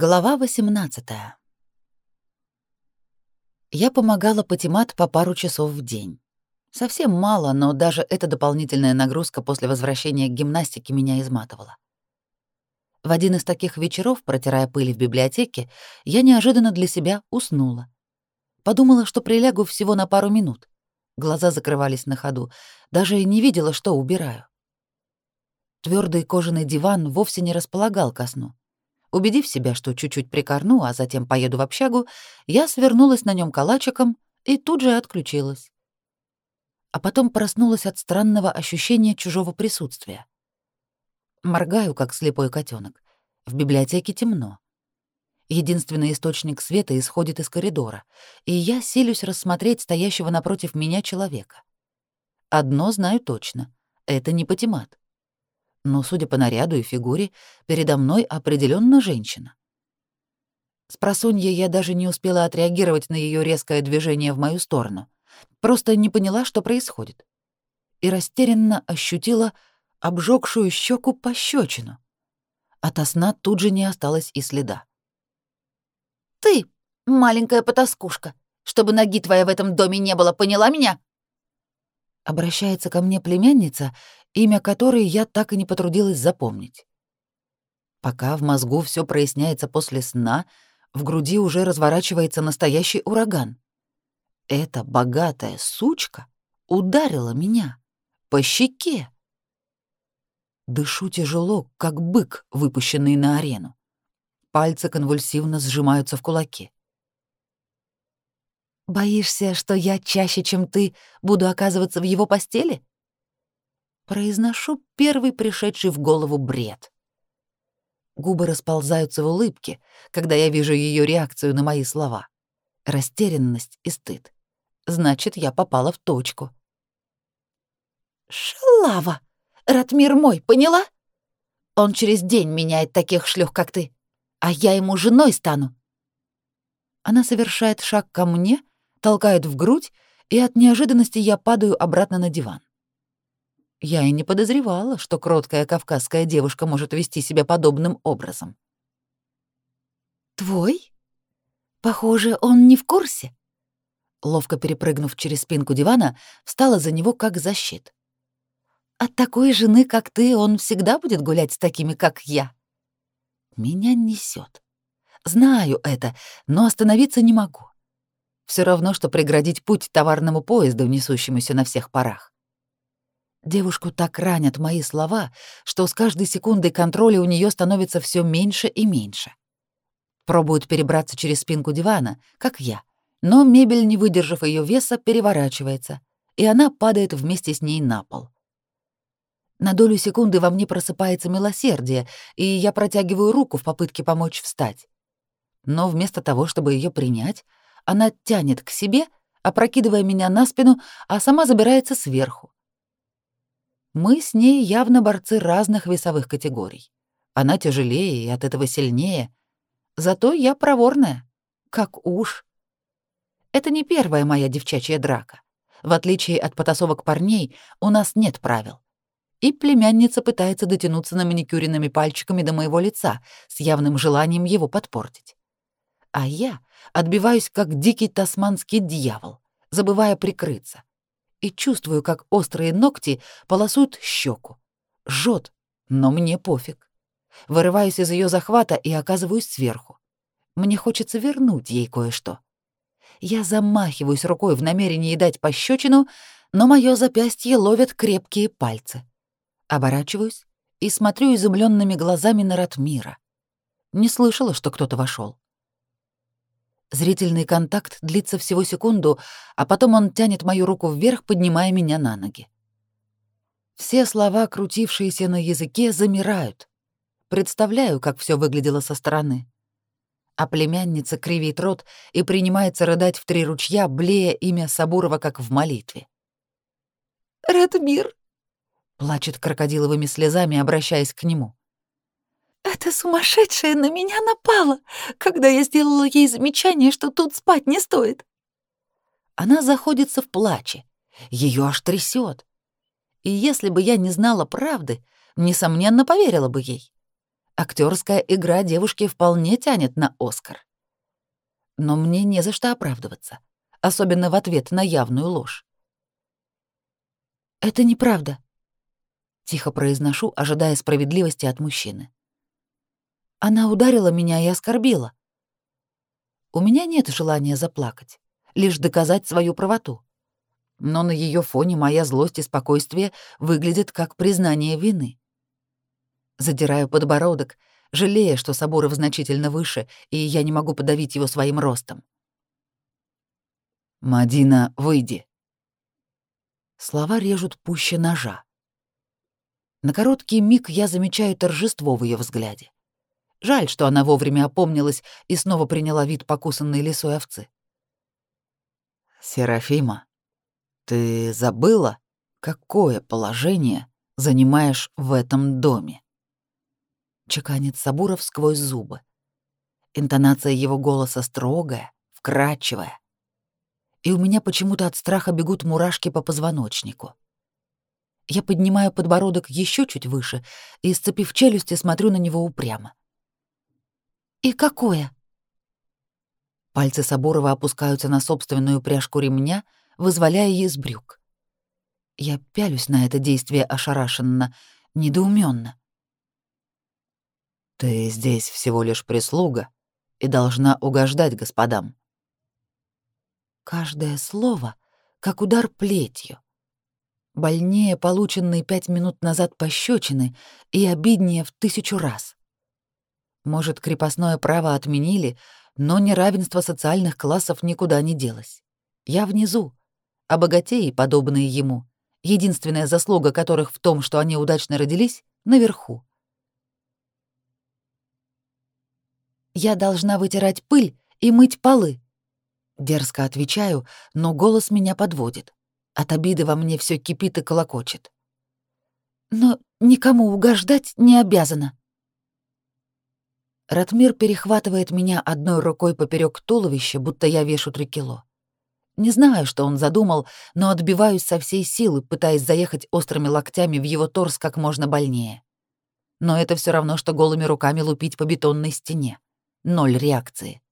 Глава 18. Я помогала Патимат по пару часов в день. Совсем мало, но даже эта дополнительная нагрузка после возвращения к гимнастике меня изматывала. В один из таких вечеров, протирая пыль в библиотеке, я неожиданно для себя уснула. Подумала, что прилягу всего на пару минут. Глаза закрывались на ходу, даже не видела, что убираю. Твердый кожаный диван вовсе не располагал ко сну. Убедив себя, что чуть-чуть прикорну, а затем поеду в общагу, я свернулась на нем калачиком и тут же отключилась. А потом проснулась от странного ощущения чужого присутствия. Моргаю, как слепой котенок. В библиотеке темно. Единственный источник света исходит из коридора, и я силюсь рассмотреть стоящего напротив меня человека. Одно знаю точно — это не Патимат но, судя по наряду и фигуре, передо мной определенно женщина. С просонья я даже не успела отреагировать на ее резкое движение в мою сторону. Просто не поняла, что происходит. И растерянно ощутила обжегшую щеку пощечину. От сна тут же не осталось и следа. «Ты, маленькая потаскушка, чтобы ноги твоей в этом доме не было, поняла меня?» Обращается ко мне племянница, имя которой я так и не потрудилась запомнить. Пока в мозгу все проясняется после сна, в груди уже разворачивается настоящий ураган. Эта богатая сучка ударила меня по щеке. Дышу тяжело, как бык, выпущенный на арену. Пальцы конвульсивно сжимаются в кулаки. Боишься, что я чаще, чем ты, буду оказываться в его постели? Произношу первый пришедший в голову бред. Губы расползаются в улыбке, когда я вижу ее реакцию на мои слова. Растерянность и стыд. Значит, я попала в точку. «Шалава! Ратмир мой, поняла? Он через день меняет таких шлюх, как ты, а я ему женой стану». Она совершает шаг ко мне, толкает в грудь, и от неожиданности я падаю обратно на диван. Я и не подозревала, что кроткая кавказская девушка может вести себя подобным образом. «Твой? Похоже, он не в курсе». Ловко перепрыгнув через спинку дивана, встала за него как защит. «От такой жены, как ты, он всегда будет гулять с такими, как я». Меня несет. Знаю это, но остановиться не могу. Все равно, что преградить путь товарному поезду, несущемуся на всех парах. Девушку так ранят мои слова, что с каждой секундой контроля у нее становится все меньше и меньше. Пробует перебраться через спинку дивана, как я, но мебель, не выдержав ее веса, переворачивается, и она падает вместе с ней на пол. На долю секунды во мне просыпается милосердие, и я протягиваю руку в попытке помочь встать. Но вместо того, чтобы ее принять, она тянет к себе, опрокидывая меня на спину, а сама забирается сверху. Мы с ней явно борцы разных весовых категорий. Она тяжелее и от этого сильнее. Зато я проворная, как уж. Это не первая моя девчачья драка. В отличие от потасовок парней, у нас нет правил. И племянница пытается дотянуться на маникюренными пальчиками до моего лица с явным желанием его подпортить а я отбиваюсь, как дикий тасманский дьявол, забывая прикрыться, и чувствую, как острые ногти полосуют щеку. Жжет, но мне пофиг. Вырываюсь из ее захвата и оказываюсь сверху. Мне хочется вернуть ей кое-что. Я замахиваюсь рукой в намерении дать пощечину, но мое запястье ловят крепкие пальцы. Оборачиваюсь и смотрю изумленными глазами на Ратмира. Не слышала, что кто-то вошел. Зрительный контакт длится всего секунду, а потом он тянет мою руку вверх, поднимая меня на ноги. Все слова, крутившиеся на языке, замирают. Представляю, как все выглядело со стороны. А племянница кривит рот и принимается рыдать в три ручья, блея имя Сабурова, как в молитве. «Редмир!» — плачет крокодиловыми слезами, обращаясь к нему. Эта сумасшедшая на меня напала, когда я сделала ей замечание, что тут спать не стоит. Она заходится в плаче. Ее аж трясет. И если бы я не знала правды, несомненно, поверила бы ей. Актерская игра девушки вполне тянет на Оскар. Но мне не за что оправдываться, особенно в ответ на явную ложь. «Это неправда», — тихо произношу, ожидая справедливости от мужчины. «Она ударила меня и оскорбила». У меня нет желания заплакать, лишь доказать свою правоту. Но на ее фоне моя злость и спокойствие выглядят как признание вины. Задираю подбородок, жалея, что Соборов значительно выше, и я не могу подавить его своим ростом. «Мадина, выйди», Слова режут пуще ножа. На короткий миг я замечаю торжество в ее взгляде. Жаль, что она вовремя опомнилась и снова приняла вид покусанной лисой овцы. «Серафима, ты забыла, какое положение занимаешь в этом доме?» Чеканит Сабуров сквозь зубы. Интонация его голоса строгая, вкрадчивая и у меня почему-то от страха бегут мурашки по позвоночнику. Я поднимаю подбородок еще чуть выше и, сцепив челюсти, смотрю на него упрямо. «И какое?» Пальцы Соборова опускаются на собственную пряжку ремня, вызволяя из брюк. Я пялюсь на это действие ошарашенно, недоуменно. «Ты здесь всего лишь прислуга и должна угождать господам», Каждое слово — как удар плетью. Больнее полученные пять минут назад пощечины и обиднее в тысячу раз. Может, крепостное право отменили, но неравенство социальных классов никуда не делось. Я внизу, а богатеи, подобные ему, единственная заслуга которых в том, что они удачно родились, наверху. Я должна вытирать пыль и мыть полы, Дерзко отвечаю, но голос меня подводит. От обиды во мне все кипит и колокочет. Но никому угождать не обязана. Ратмир перехватывает меня одной рукой поперек туловища, будто я вешу три кило. Не знаю, что он задумал, но отбиваюсь со всей силы, пытаясь заехать острыми локтями в его торс как можно больнее. Но это все равно, что голыми руками лупить по бетонной стене. Ноль реакции.